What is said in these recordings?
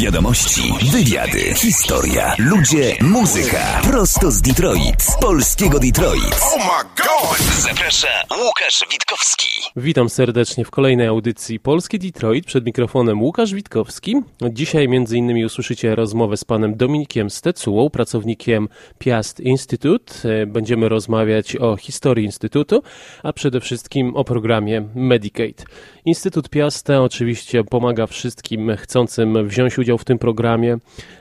Wiadomości, wywiady, historia, ludzie, muzyka. Prosto z Detroit, z polskiego Detroit. Oh my god! Zaprasza Łukasz Witkowski. Witam serdecznie w kolejnej audycji Polski Detroit. Przed mikrofonem Łukasz Witkowski. Dzisiaj między innymi usłyszycie rozmowę z panem Dominikiem Stecułą, pracownikiem Piast Institute. Będziemy rozmawiać o historii Instytutu, a przede wszystkim o programie Medicaid. Instytut Piasta oczywiście pomaga wszystkim chcącym wziąć udział w tym programie,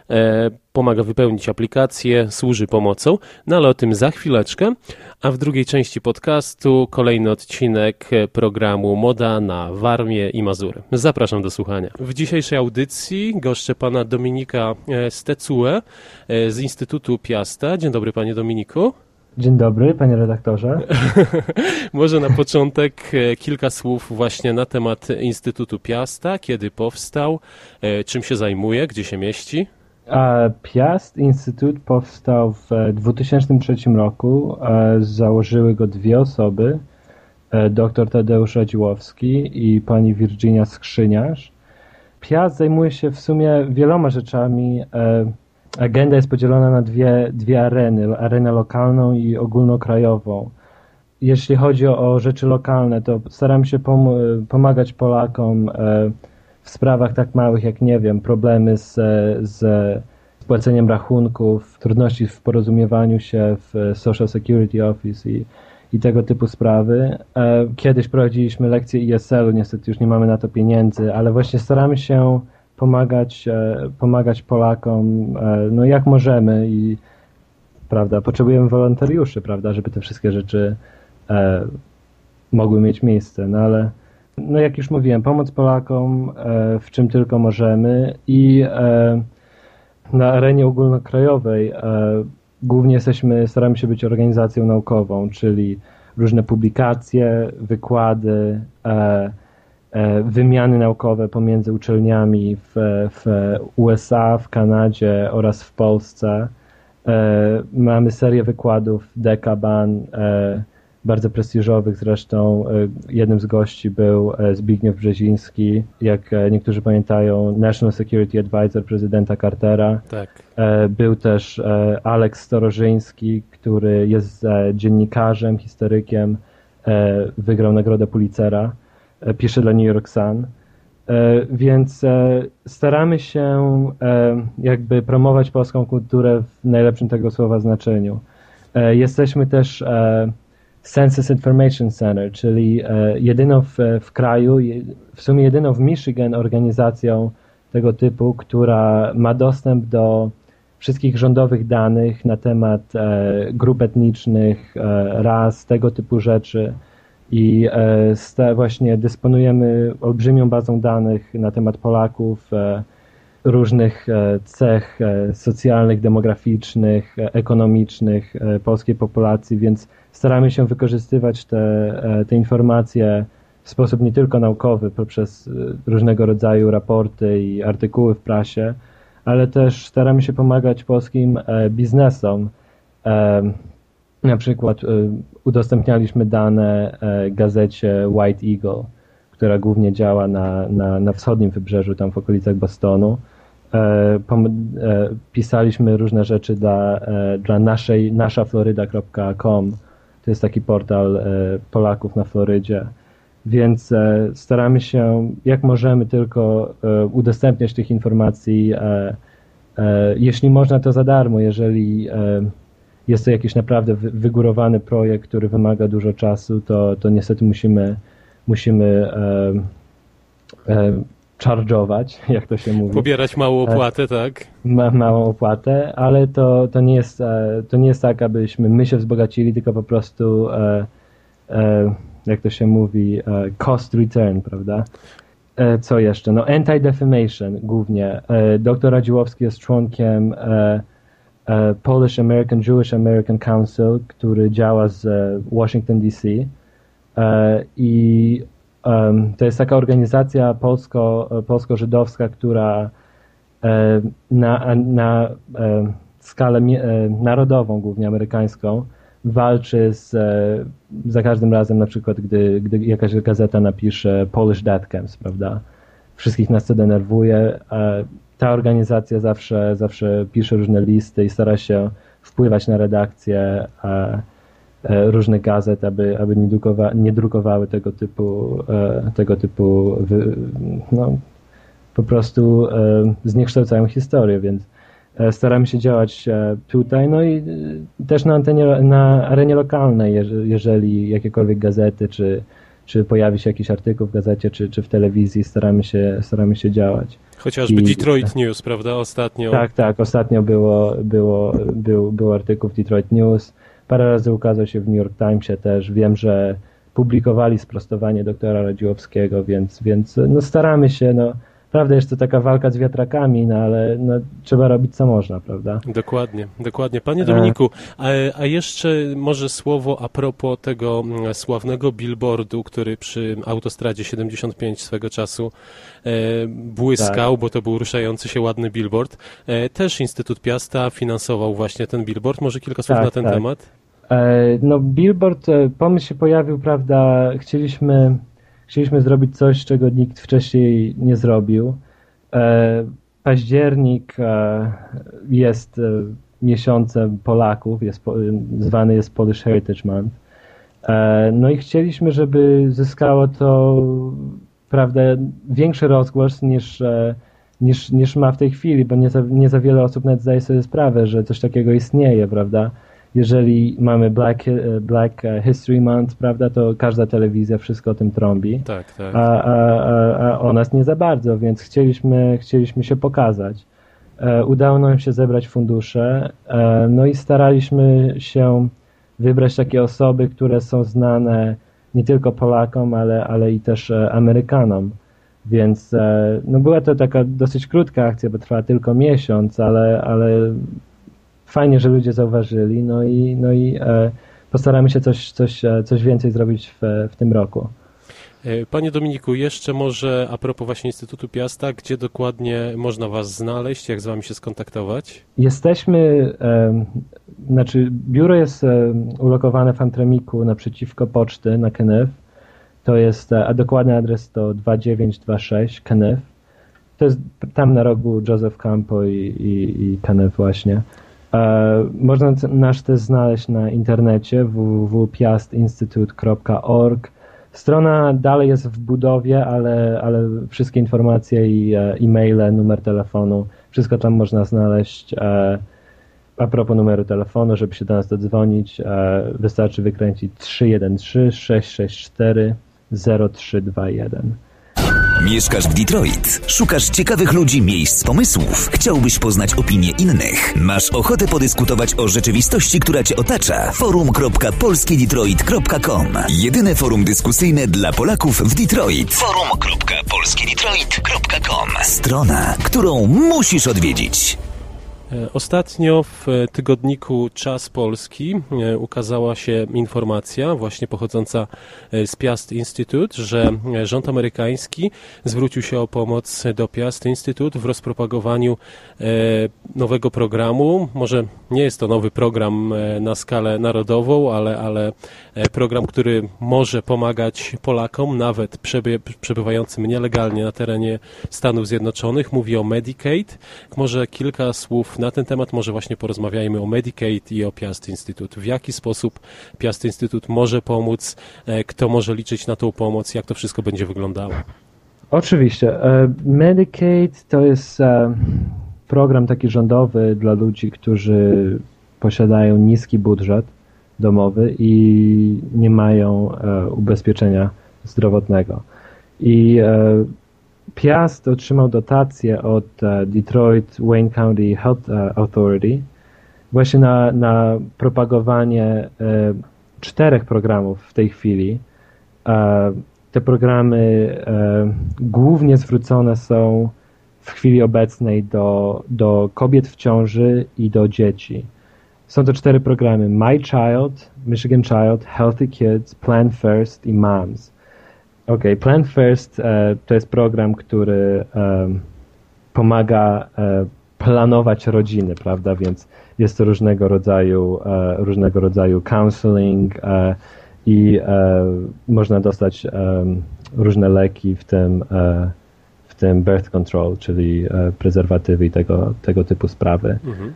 e, pomaga wypełnić aplikację, służy pomocą, no ale o tym za chwileczkę. A w drugiej części podcastu kolejny odcinek programu Moda na Warmię i Mazury. Zapraszam do słuchania. W dzisiejszej audycji goszczę pana Dominika e, Stecue e, z Instytutu Piasta. Dzień dobry panie Dominiku. Dzień dobry, panie redaktorze. Może na początek e, kilka słów właśnie na temat Instytutu Piasta, kiedy powstał, e, czym się zajmuje, gdzie się mieści. Piast Instytut powstał w 2003 roku. Założyły go dwie osoby, e, dr Tadeusz Radziłowski i pani Virginia Skrzyniarz. Piast zajmuje się w sumie wieloma rzeczami agenda jest podzielona na dwie, dwie areny, arenę lokalną i ogólnokrajową. Jeśli chodzi o, rzeczy lokalne, to staram się pom pomagać Polakom e, w sprawach tak małych jak, nie wiem, problemy z, z płaceniem rachunków, trudności w porozumiewaniu się w Social Security Office i, i tego typu sprawy. E, kiedyś prowadziliśmy lekcje ISL-u, niestety już nie mamy na to pieniędzy, ale właśnie staramy się pomagać, e, pomagać Polakom, e, no jak możemy i prawda, potrzebujemy wolontariuszy, prawda, żeby te wszystkie rzeczy e, mogły mieć miejsce, no ale no jak już mówiłem, pomoc Polakom w czym tylko możemy i na arenie ogólnokrajowej głównie jesteśmy, staramy się być organizacją naukową, czyli różne publikacje, wykłady, wymiany naukowe pomiędzy uczelniami w, w USA, w Kanadzie oraz w Polsce. E, mamy serię wykładów Dekaban, e, bardzo prestiżowych zresztą. Jednym z gości był Zbigniew Brzeziński, jak niektórzy pamiętają, National Security Advisor prezydenta Cartera. Tak. Był też Aleks Storożyński, który jest dziennikarzem, historykiem, wygrał nagrodę Pulitzera. E, pisze dla New York Sun. E, więc e, staramy się jakby promować polską kulturę w najlepszym tego słowa znaczeniu. Jesteśmy też Census Information Center, czyli jedyną w, w kraju, w sumie jedyną w Michigan organizacją tego typu, która ma dostęp do wszystkich rządowych danych na temat grup etnicznych, ras, tego typu rzeczy i e, właśnie dysponujemy olbrzymią bazą danych na temat Polaków, e, różnych e, cech socjalnych, demograficznych, ekonomicznych polskiej populacji, więc staramy się wykorzystywać te, te informacje w sposób nie tylko naukowy, poprzez różnego rodzaju raporty i artykuły w prasie, ale też staramy się pomagać polskim biznesom na przykład y, udostępnialiśmy dane e, gazecie White Eagle, która głównie działa na, na, na wschodnim wybrzeżu, tam w okolicach Bostonu. E, e, pisaliśmy różne rzeczy dla, dla naszej, naszafloryda.com. To jest taki portal Polaków na Florydzie. Więc staramy się, jak możemy, tylko udostępniać tych informacji. Jeśli można, to za darmo. Jeżeli jest to jakiś naprawdę wygórowany projekt, który wymaga dużo czasu, to, to niestety musimy, musimy e, e, charge'ować, jak to się mówi. Pobierać małą e, opłatę, tak? Ma, małą opłatę, ale to, to, nie jest, e, to nie jest tak, abyśmy my się wzbogacili, tylko po prostu e, e, jak to się mówi, cost return, prawda? Co jeszcze? No anti-defamation głównie. Doktor Radziłowski jest członkiem E, Polish American Jewish American Council, który działa z e, Washington DC e, i to jest taka organizacja polsko, polsko-żydowska, która na, na skalę narodową, głównie amerykańską, walczy z, za każdym razem, na przykład, gdy, gdy jakaś gazeta napisze Polish Death Camps, prawda? Wszystkich nas to denerwuje ta organizacja zawsze, zawsze pisze różne listy i stara się wpływać na redakcje różnych gazet, aby, aby nie, drukowa, nie drukowały tego typu, tego typu no, po prostu zniekształcają historię, więc staramy się działać tutaj, no i też na antenie, na arenie lokalnej, jeżeli jakiekolwiek gazety czy czy pojawi się jakiś artykuł w gazecie, czy, czy w telewizji, staramy się, staramy się działać. Chociażby I, Detroit News, prawda, ostatnio? Tak, tak, ostatnio było, było, był, był artykuł w Detroit News, parę razy ukazał się w New York Timesie też, wiem, że publikowali sprostowanie doktora Radziłowskiego, więc, więc no staramy się, no prawda jest to taka walka z wiatrakami, no ale no, trzeba robić co można, prawda? Dokładnie, dokładnie. Panie Dominiku, a, a jeszcze może słowo a propos tego sławnego billboardu, który przy autostradzie 75 swego czasu e, błyskał, tak. bo to był ruszający się ładny billboard. E, też Instytut Piasta finansował właśnie ten billboard. Może kilka słów tak, na ten tak. temat? E, no billboard, e, pomysł się pojawił, prawda, chcieliśmy Chcieliśmy zrobić coś, czego nikt wcześniej nie zrobił. E, październik e, jest e, miesiącem Polaków, jest, zwany jest Polish Heritage Month. No i chcieliśmy, żeby zyskało to prawda, większy rozgłos niż, niż, niż ma w tej chwili, bo nie za, nie za wiele osób nawet zdaje sobie sprawę, że coś takiego istnieje, prawda? Jeżeli mamy Black, e, Black e, History Month, prawda, to każda telewizja wszystko o tym trąbi. Tak, tak. A, a, a o nas nie za bardzo, więc chcieliśmy, chcieliśmy się pokazać. E, udało nam się zebrać fundusze, no i staraliśmy się wybrać takie osoby, które są znane nie tylko Polakom, ale, ale i też Amerykanom. Więc no była to taka dosyć krótka akcja, bo trwała tylko miesiąc, ale, ale fajnie, że ludzie zauważyli, no i, no i e, postaramy się coś, coś, e, coś więcej zrobić w, w tym roku. E, panie Dominiku, jeszcze może a propos właśnie Instytutu Piasta, gdzie dokładnie można Was znaleźć, jak z Wami się skontaktować? Jesteśmy, e, znaczy biuro jest e, ulokowane w Antremiku naprzeciwko poczty na Kenef. To jest, a dokładny adres to 2926 Kenef. To jest tam na rogu Joseph Campo i, i, i Kenef właśnie. E, można nasz też znaleźć na internecie www.piastinstitute.org. Strona dalej jest w budowie, ale, ale wszystkie informacje i e, e-maile, numer telefonu, wszystko tam można znaleźć. E, a propos numeru telefonu, żeby się do nas dodzwonić, wystarczy wykręcić 313 664 0321. Mieszkasz w Detroit. Szukasz ciekawych ludzi, miejsc, pomysłów. Chciałbyś poznać opinie innych. Masz ochotę podyskutować o rzeczywistości, która cię otacza. forum.polskiedetroit.com Jedyne forum dyskusyjne dla Polaków w Detroit. forum.polskiedetroit.com Strona, którą musisz odwiedzić. E, ostatnio w tygodniku Czas Polski e, ukazała się informacja, właśnie pochodząca e, z Piast Institute, że rząd amerykański zwrócił się o pomoc do Piast Institute w rozpropagowaniu nowego programu. Może nie jest to nowy program na skalę narodową, ale, ale program, który może pomagać Polakom, nawet przebywającym nielegalnie na terenie Stanów Zjednoczonych. Mówi o Medicaid. Może kilka słów na ten temat może właśnie porozmawiajmy o Medicaid i o Piast Instytut. W jaki sposób Piast Instytut może pomóc, e, kto może liczyć na tą pomoc, jak to wszystko będzie wyglądało? Oczywiście. E, Medicaid to jest e, program taki rządowy dla ludzi, którzy posiadają niski budżet domowy i nie mają ubezpieczenia zdrowotnego. I Piast otrzymał dotację od e, Detroit Wayne County Health e, Authority właśnie na, na propagowanie e, czterech programów w tej chwili. Te programy głównie zwrócone są w chwili obecnej do, do kobiet w ciąży i do dzieci. Są to cztery programy: My Child, Michigan Child, Healthy Kids, Plan First i Moms. OK, Plan First e, to jest program, który e, pomaga e, planować rodziny, prawda? Więc jest to różnego rodzaju, e, różnego rodzaju counseling e, i e, można dostać różne leki, w tym, w tym birth control, czyli prezerwatywy i tego, tego typu sprawy. Mhm.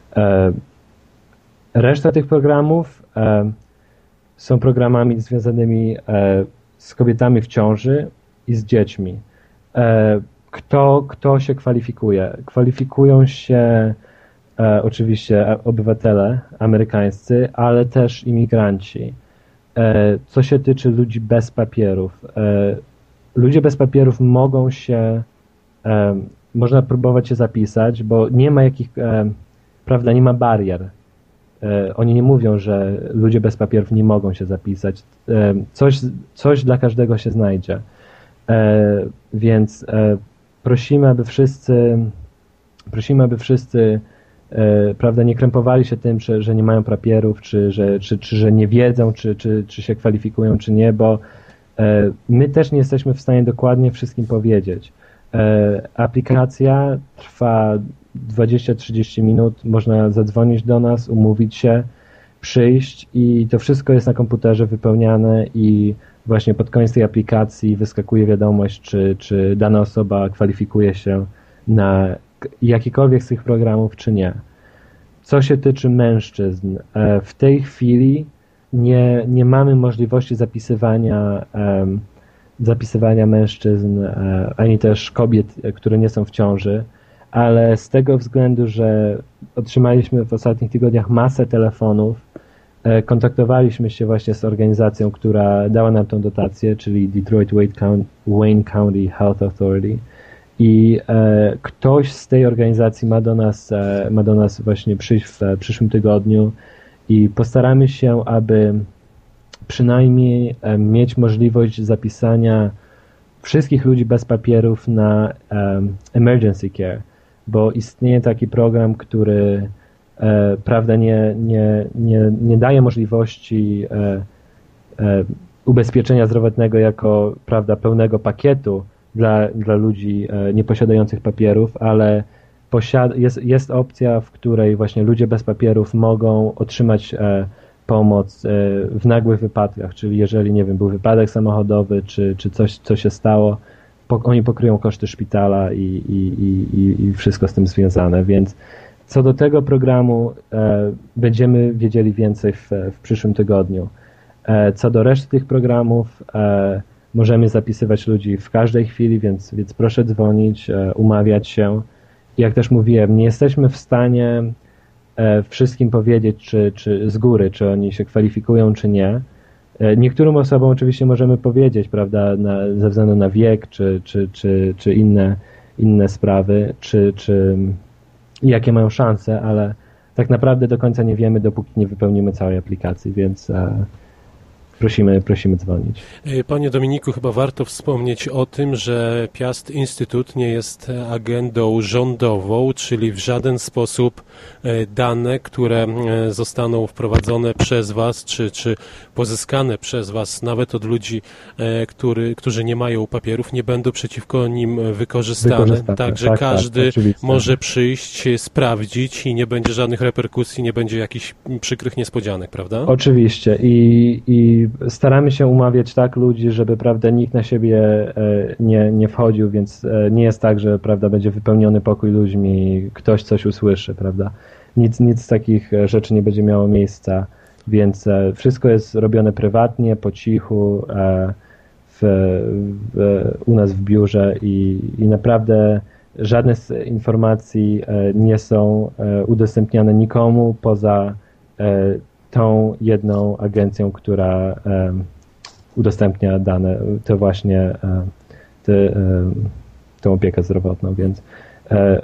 Reszta tych programów są programami związanymi z kobietami w ciąży i z dziećmi. Kto, kto się kwalifikuje? Kwalifikują się e, oczywiście obywatele amerykańscy, ale też imigranci. E, co się tyczy ludzi bez papierów, e, ludzie bez papierów mogą się, e, można próbować się zapisać, bo nie ma jakich, e, prawda, nie ma barier. E, oni nie mówią, że ludzie bez papierów nie mogą się zapisać. Coś, coś dla każdego się znajdzie. Więc prosimy, aby wszyscy, prosimy, aby wszyscy e, prawda, nie krępowali się tym, że, że nie mają papierów, czy że, czy, czy że nie wiedzą, czy, czy, czy się kwalifikują, czy nie, bo e, my też nie jesteśmy w stanie dokładnie wszystkim powiedzieć. E, aplikacja trwa 20-30 minut, można zadzwonić do nas, umówić się, przyjść i to wszystko jest na komputerze wypełniane i właśnie pod koniec tej aplikacji wyskakuje wiadomość, czy, czy dana osoba kwalifikuje się na jakikolwiek z tych programów, czy nie. Co się tyczy mężczyzn, e, w tej chwili nie, nie mamy możliwości zapisywania, zapisywania mężczyzn, e, ani też kobiet, które nie są w ciąży, ale z tego względu, że otrzymaliśmy w ostatnich tygodniach masę telefonów E, kontaktowaliśmy się właśnie z organizacją, która dała nam tą dotację, czyli Detroit Wayne County Health Authority. I e, ktoś z tej organizacji ma do nas, e, ma do nas właśnie przyjść w przyszłym tygodniu i postaramy się, aby przynajmniej mieć możliwość zapisania wszystkich ludzi bez papierów na emergency care, bo istnieje taki program, który E, prawda, nie, nie, nie, nie daje możliwości e, e, ubezpieczenia zdrowotnego jako prawda, pełnego pakietu dla, dla ludzi nieposiadających papierów, ale posiad- jest, jest opcja, w której właśnie ludzie bez papierów mogą otrzymać pomoc w nagłych wypadkach, czyli jeżeli, nie wiem, był wypadek samochodowy, czy, czy coś, co się stało, oni pokryją koszty szpitala i, i, i, i wszystko z tym związane, więc co do tego programu e, będziemy wiedzieli więcej w, w przyszłym tygodniu. E, co do reszty tych programów, e, możemy zapisywać ludzi w każdej chwili, więc, więc proszę dzwonić, e, umawiać się. Jak też mówiłem, nie jesteśmy w stanie e, wszystkim powiedzieć, czy, czy z góry, czy oni się kwalifikują, czy nie. E, niektórym osobom oczywiście możemy powiedzieć, prawda, na, ze względu na wiek, czy, czy, czy, czy inne, inne sprawy, czy, czy jakie mają szanse, ale tak naprawdę do końca nie wiemy, dopóki nie wypełnimy całej aplikacji, więc e, prosimy, prosimy dzwonić. E, panie Dominiku, chyba warto wspomnieć o tym, że Piast Instytut nie jest agendą rządową, czyli w żaden sposób e, dane, które e, zostaną wprowadzone przez Was, czy, czy pozyskane przez Was, nawet od ludzi, który, którzy nie mają papierów, nie będą przeciwko nim wykorzystane. Także tak, tak każdy tak, może przyjść, sprawdzić i nie będzie żadnych reperkusji, nie będzie jakichś przykrych niespodzianek, prawda? Oczywiście i, i staramy się umawiać tak ludzi, żeby prawda, nikt na siebie e, nie, nie wchodził, więc e, nie jest tak, że prawda, będzie wypełniony pokój ludźmi i ktoś coś usłyszy, prawda. Nic, nic z takich e, rzeczy nie będzie miało miejsca, więc wszystko jest robione prywatnie, po cichu, w, w, u nas w biurze i, i naprawdę żadne z informacji nie są udostępniane nikomu poza tą jedną agencją, która udostępnia dane, to właśnie te, tą opiekę zdrowotną, więc e,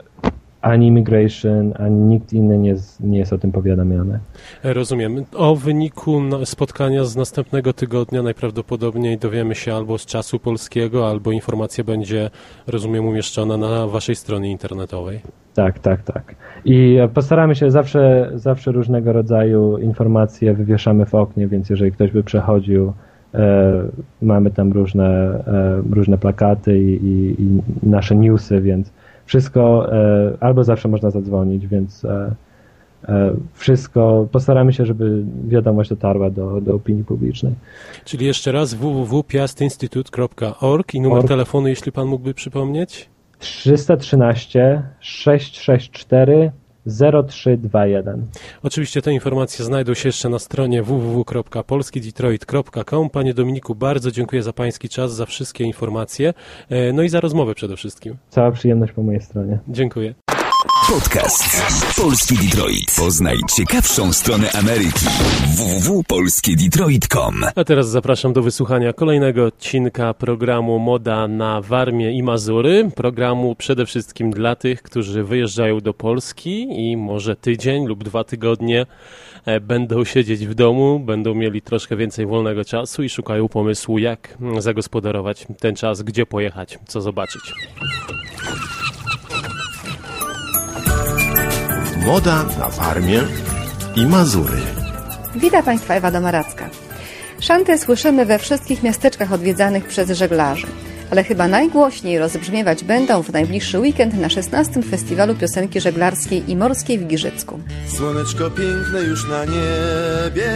ani Immigration, ani nikt inny nie jest, nie jest o tym powiadamiany. Rozumiem. O wyniku spotkania z następnego tygodnia najprawdopodobniej dowiemy się albo z czasu polskiego, albo informacja będzie, rozumiem, umieszczona na waszej stronie internetowej. Tak, tak, tak. I postaramy się zawsze, zawsze różnego rodzaju informacje wywieszamy w oknie, więc jeżeli ktoś by przechodził, e, mamy tam różne, e, różne plakaty i, i, i, nasze newsy, więc wszystko, e, albo zawsze można zadzwonić, więc e, e, wszystko, postaramy się, żeby wiadomość dotarła do, do opinii publicznej. Czyli jeszcze raz www.piastinstytut.org i numer Org. telefonu, jeśli pan mógłby przypomnieć? 313 664 0321. Oczywiście te informacje znajdą się jeszcze na stronie www.polskidetroit.com. Panie Dominiku, bardzo dziękuję za Pański czas, za wszystkie informacje, e, no i za rozmowę przede wszystkim. Cała przyjemność po mojej stronie. Dziękuję. Podcast Polski Detroit. Poznaj ciekawszą stronę Ameryki. www.polskiedetroit.com A teraz zapraszam do wysłuchania kolejnego odcinka programu Moda na Warmię i Mazury. Programu przede wszystkim dla tych, którzy wyjeżdżają do Polski i może tydzień lub dwa tygodnie e, będą siedzieć w domu, będą mieli troszkę więcej wolnego czasu i szukają pomysłu, jak zagospodarować ten czas, gdzie pojechać, co zobaczyć. Moda na Warmię i Mazury. Witam Państwa, Ewa Domaracka. Szanty słyszymy we wszystkich miasteczkach odwiedzanych przez żeglarzy, ale chyba najgłośniej rozbrzmiewać będą w najbliższy weekend na 16. Festiwalu Piosenki Żeglarskiej i Morskiej w Giżycku. Słoneczko piękne już na niebie,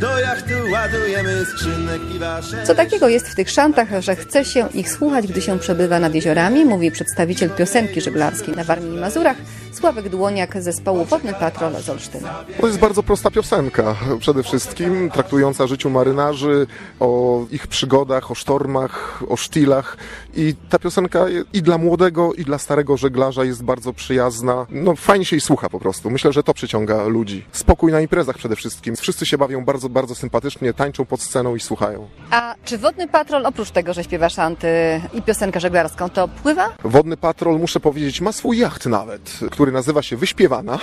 do jachtu ładujemy skrzynek i wasze... Co takiego jest w tych szantach, że chce się ich słuchać, gdy się przebywa nad jeziorami, mówi przedstawiciel piosenki żeglarskiej na Warmii i Mazurach, Sławek Dłoniak zespołu Wodny Patrol z Olsztyna. To jest bardzo prosta piosenka, przede wszystkim traktująca o życiu marynarzy, o ich przygodach, o sztormach, o sztilach i ta piosenka i dla młodego, i dla starego żeglarza jest bardzo przyjazna. No fajnie się jej słucha po prostu. Myślę, że to przyciąga ludzi. Spokój na imprezach przede wszystkim. Wszyscy się bawią bardzo, bardzo sympatycznie, tańczą pod sceną i słuchają. A czy Wodny Patrol, oprócz tego, że śpiewa szanty i piosenkę żeglarską, to pływa? Wodny Patrol, muszę powiedzieć, ma swój jacht nawet, który nazywa się Wyśpiewana,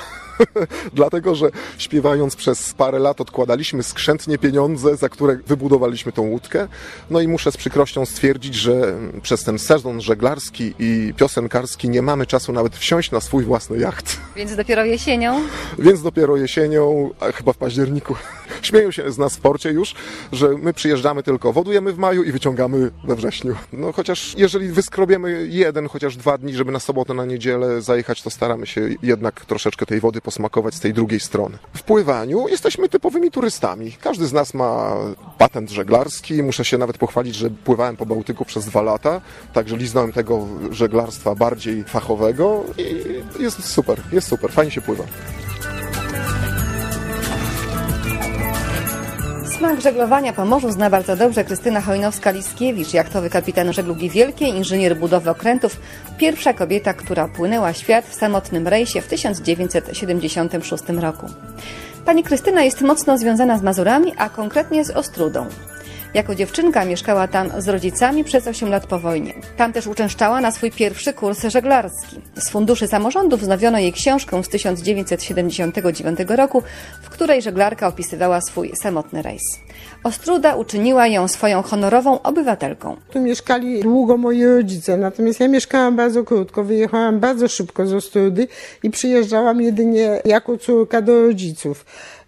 dlatego że śpiewając przez parę lat odkładaliśmy skrzętnie pieniądze, za które wybudowaliśmy tą łódkę. No i muszę z przykrością stwierdzić, że przez ten sezon żeglarski i piosenkarski nie mamy czasu nawet wsiąść na swój własny jacht. Więc dopiero jesienią? Więc dopiero jesienią, chyba w październiku, śmieją się z nas w porcie już, że my przyjeżdżamy tylko, wodujemy w maju i wyciągamy we wrześniu. No chociaż jeżeli wyskrobiemy jeden, chociaż dwa dni, żeby na sobotę, na niedzielę zajechać, to staramy się jednak troszeczkę tej wody posmakować z tej drugiej strony. W pływaniu jesteśmy typowymi turystami. Każdy z nas ma patent żeglarski. Muszę się nawet pochwalić, że pływałem po Bałtyku przez dwa lata, także liznąłem tego żeglarstwa bardziej fachowego i jest super, jest super, fajnie się pływa. Smak żeglowania po morzu zna bardzo dobrze Krystyna Hojnowska-Liskiewicz, jachtowy kapitan żeglugi wielkiej, inżynier budowy okrętów, pierwsza kobieta, która płynęła świat w samotnym rejsie w 1976 roku. Pani Krystyna jest mocno związana z Mazurami, a konkretnie z Ostrudą. Jako dziewczynka mieszkała tam z rodzicami przez 8 lat po wojnie. Tam też uczęszczała na swój pierwszy kurs żeglarski. Z funduszy samorządu wznowiono jej książkę z 1979 roku, w której żeglarka opisywała swój samotny rejs. Ostruda uczyniła ją swoją honorową obywatelką. Tu mieszkali długo moi rodzice, natomiast ja mieszkałam bardzo krótko, wyjechałam bardzo szybko z Ostrudy i przyjeżdżałam jedynie jako córka do rodziców.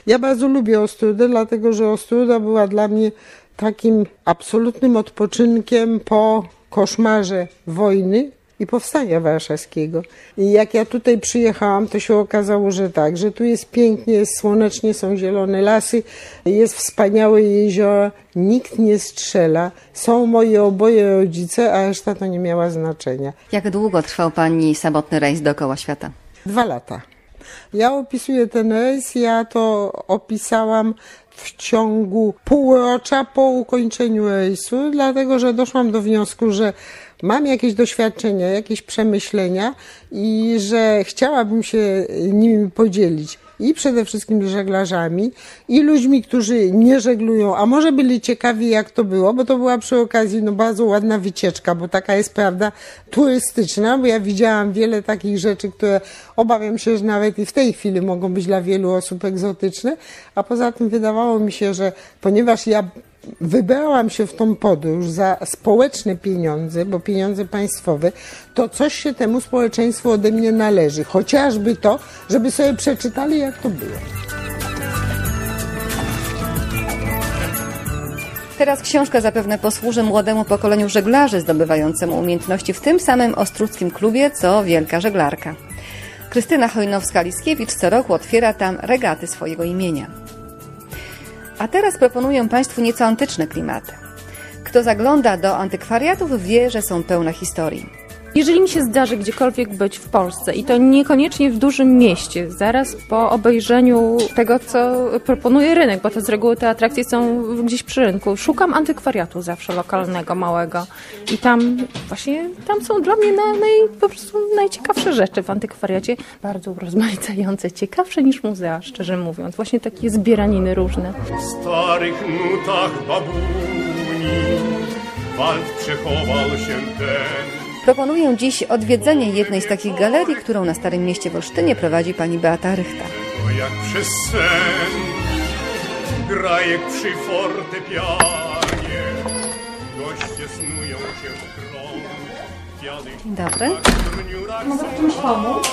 Ja bardzo lubię Ostrudę, dlatego że Ostruda była dla mnie takim absolutnym odpoczynkiem po koszmarze wojny i powstania warszawskiego. I jak ja tutaj przyjechałam, to się okazało, że tak, że tu jest pięknie, jest słonecznie, są zielone lasy, jest wspaniałe jezioro, nikt nie strzela, są moje oboje rodzice, a reszta to nie miała znaczenia. Jak długo trwał Pani samotny rejs dookoła świata? Dwa lata. Ja opisuję ten rejs, ja to opisałam w ciągu półrocza po ukończeniu rejsu, dlatego że doszłam do wniosku, że mam jakieś doświadczenia, jakieś przemyślenia i że chciałabym się nimi podzielić. I przede wszystkim żeglarzami i ludźmi, którzy nie żeglują, a może byli ciekawi jak to było, bo to była przy okazji no bardzo ładna wycieczka, bo taka jest prawda turystyczna, bo ja widziałam wiele takich rzeczy, które obawiam się, że nawet i w tej chwili mogą być dla wielu osób egzotyczne, a poza tym wydawało mi się, że ponieważ ja wybrałam się w tą podróż za społeczne pieniądze, bo pieniądze państwowe, to coś się temu społeczeństwu ode mnie należy. Chociażby to, żeby sobie przeczytali, jak to było. Teraz książka zapewne posłuży młodemu pokoleniu żeglarzy zdobywającemu umiejętności w tym samym ostruckim klubie, co wielka żeglarka. Krystyna Hojnowska-Liskiewicz co roku otwiera tam regaty swojego imienia. A teraz proponuję Państwu nieco antyczne klimaty. Kto zagląda do antykwariatów wie, że są pełne historii. Jeżeli mi się zdarzy gdziekolwiek być w Polsce i to niekoniecznie w dużym mieście, zaraz po obejrzeniu tego, co proponuje rynek, bo to z reguły te atrakcje są gdzieś przy rynku, szukam antykwariatu zawsze lokalnego, małego. I tam właśnie, tam są dla mnie naj, naj, po prostu najciekawsze rzeczy w antykwariacie, bardzo rozmaicające, ciekawsze niż muzea, szczerze mówiąc, właśnie takie zbieraniny różne. W starych nutach babuni wald przechował się ten Proponuję dziś odwiedzenie jednej z takich galerii, którą na Starym Mieście w Olsztynie prowadzi pani Beata Rychta. To jak przez sen grajek przy fortepianie goście snują się w krąg Dzień dobry. Mogę w czymś pomóc?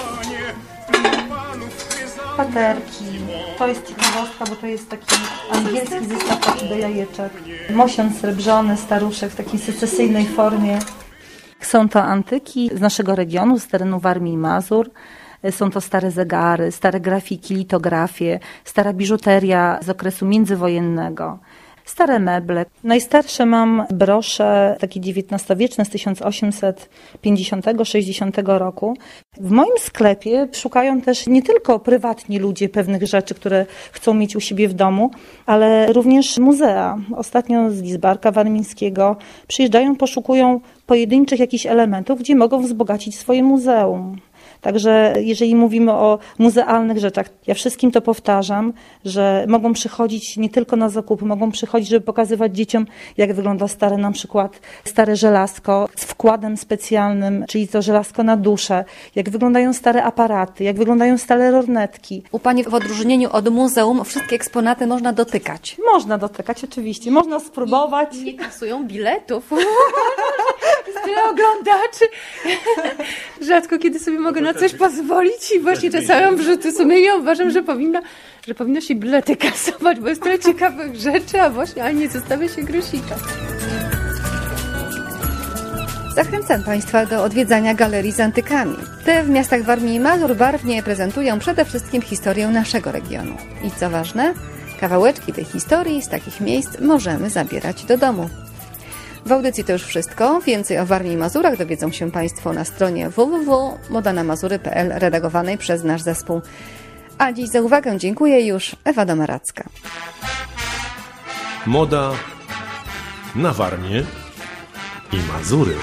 Paterki. To jest ciekawostka, bo to jest taki angielski zestaw taki do jajeczek. Mosiąc srebrzony, staruszek w takiej secesyjnej formie. Są to antyki z naszego regionu, z terenu Warmii i Mazur. Są to stare zegary, stare grafiki, litografie, stara biżuteria z okresu międzywojennego. Stare meble. Najstarsze mam brosze takie XIX-wieczne z 1850-60 roku. W moim sklepie szukają też nie tylko prywatni ludzie pewnych rzeczy, które chcą mieć u siebie w domu, ale również muzea. Ostatnio z Lizbarka Warmińskiego przyjeżdżają, poszukują pojedynczych jakichś elementów, gdzie mogą wzbogacić swoje muzeum. Także jeżeli mówimy o muzealnych rzeczach, ja wszystkim to powtarzam, że mogą przychodzić nie tylko na zakupy, mogą przychodzić, żeby pokazywać dzieciom, jak wygląda stare na przykład stare żelazko z wkładem specjalnym, czyli to żelazko na duszę, jak wyglądają stare aparaty, jak wyglądają stare lornetki. U pani w odróżnieniu od muzeum wszystkie eksponaty można dotykać. Można dotykać, oczywiście, można spróbować. Nie kasują biletów. Tyle oglądaczy. Rzadko kiedy sobie mogę na coś pozwolić i właśnie czasami wrzuty sumienia. Uważam, że powinna, że powinno się bilety kasować, bo jest tyle ciekawych rzeczy, a właśnie ani nie zostawia się grosika. Zachęcam Państwa do odwiedzania galerii z antykami. Te w miastach Warmii i Mazur barwnie prezentują przede wszystkim historię naszego regionu. I co ważne, kawałeczki tej historii z takich miejsc możemy zabierać do domu. W audycji to już wszystko. Więcej o Warmii i Mazurach dowiedzą się Państwo na stronie www.modanamazury.pl redagowanej przez nasz zespół. A dziś za uwagę dziękuję już Ewa Domaracka. Moda na Warmię i Mazury.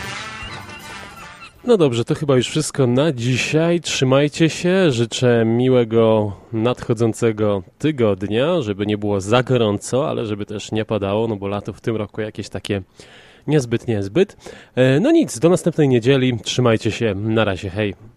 No dobrze, to chyba już wszystko na dzisiaj. Trzymajcie się. Życzę miłego nadchodzącego tygodnia, żeby nie było za gorąco, ale żeby też nie padało, no bo lato w tym roku jakieś takie niezbyt, niezbyt. E, No nic, do następnej niedzieli. Trzymajcie się. Na razie, hej.